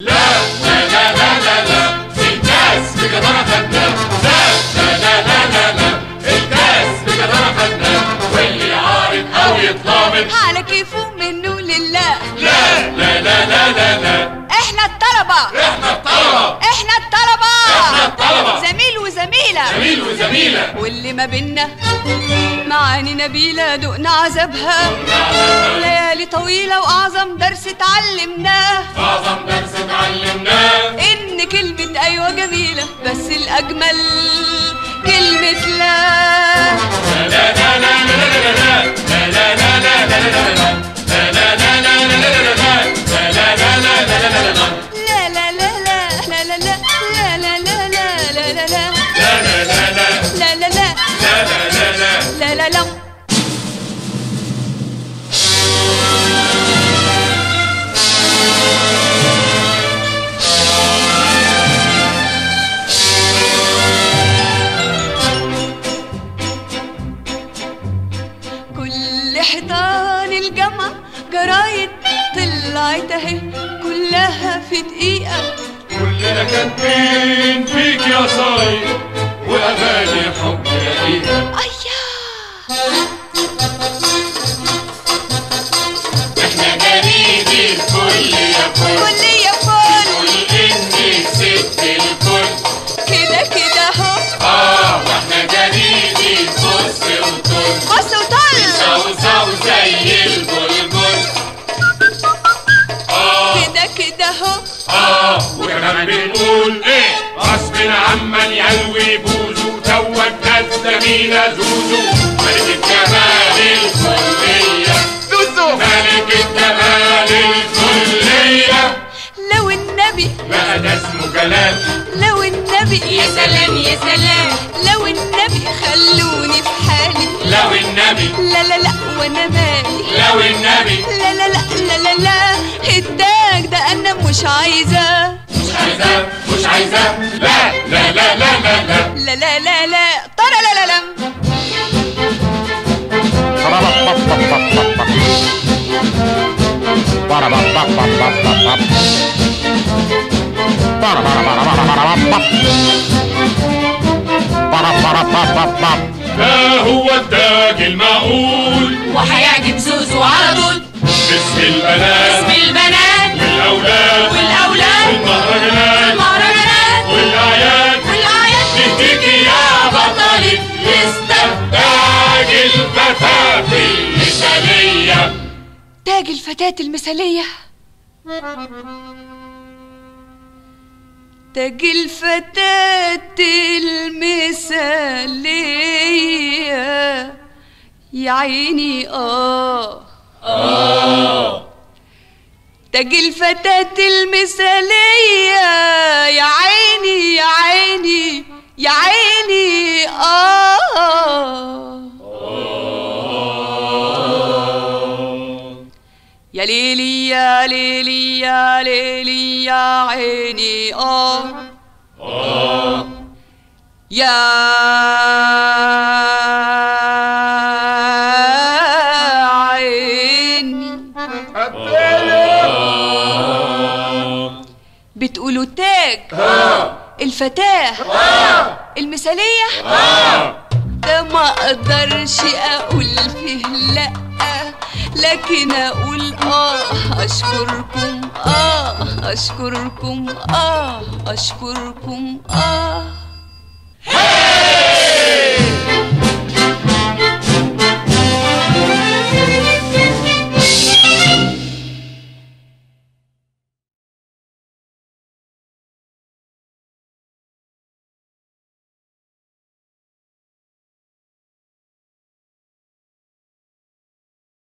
لا لا لا لا لا لا الكاس بجدارة خدنا لا لا لا لا لا لا الكاس بجدارة خدنا واللي يعارض أو يتلامط على كيفه منه لله. لا لا لا لا لا لا. إحنا الطلبة. إحنا الطلبة إحنا الطلبة إحنا الطلبة زميل وزميلة وزميلة واللي ما بينا معاني نبيلة دقنا عذابها. ليالي طويلة وأعظم درس اتعلمناه. أعظم درس اتعلمناه. إن كلمة أيوة جميلة بس الأجمل حيطان الجامعة جرايد طلعت اهي كلها في دقيقة. كلنا كاتبين فيك يا صايد وأغاني حب رقيقه أيا! آه وكمان بنقول إيه غصب عمن يلوي بوزو توجنا الزميلة زوزو ملك الجمال الكلية زوزو. ملك الجمال الكلية لو النبي بقى ده اسمه جلال لو النبي يا سلام يا سلام لو النبي خلوني في حالي. لو النبي لا لا لا وأنا مالي. لو النبي لا لا مش عايزة مش عايزة مش عايزة لا لا لا لا لا لا لا لا لا لا ترى لا لا لا ده هو التاج المعقول. وهيعجب تاج الفتاة المثالية. تاج الفتاة المثالية. يا عيني آه. تاج الفتاة المثالية. يا عيني يا عيني يا عيني آه. ليلي يا ليلي يا ليلي يا عيني. آه. يا عيني بتقولوا تاج. الفتاة المثالية. ده ما أقدرش أقول فيه لأ. لكن أقول آه أشكركم آه أشكركم آه أشكركم آه.